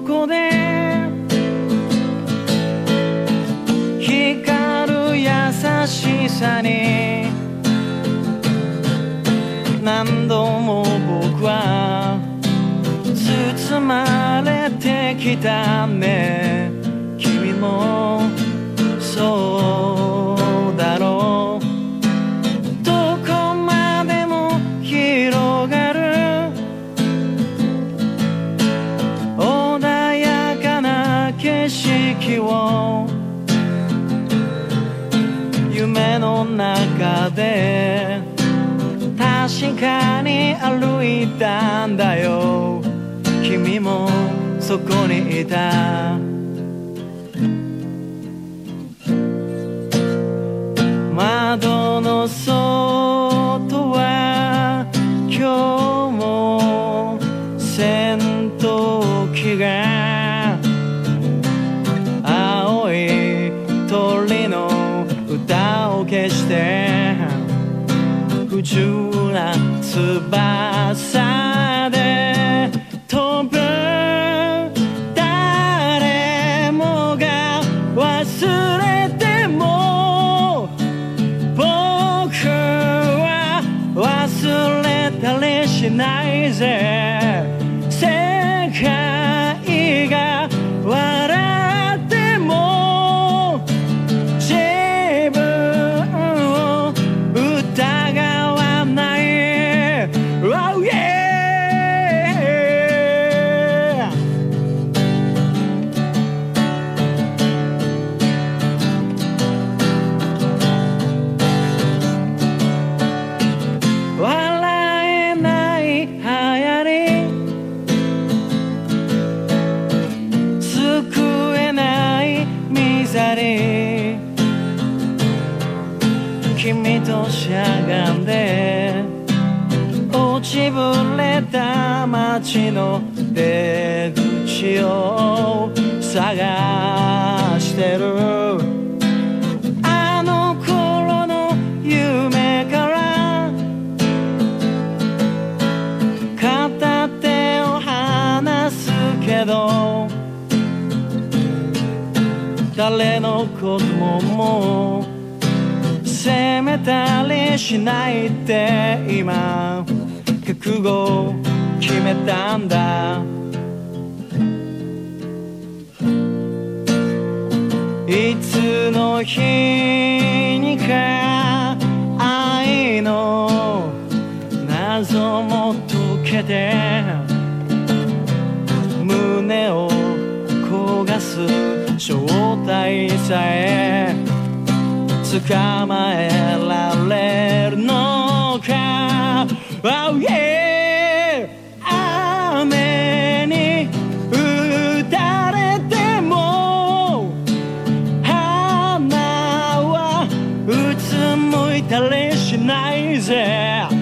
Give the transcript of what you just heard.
こで光る優しさに何度も僕は包まれてきたね景色を夢の中で確かに歩いたんだよ。君もそこにいた。窓の外不自由な翼で飛ぶ誰もが忘れても僕は忘れたりしないぜ。り君としゃがんで落ちぶれた街の出口を探してる。誰のことも責めたりしないって今覚悟決めたんだ。いつの日にか愛の謎も解けて胸を焦がす正体さえ捕まえられるのか。Oh yeah! 雨に打たれても花はうつむいたりしないぜ。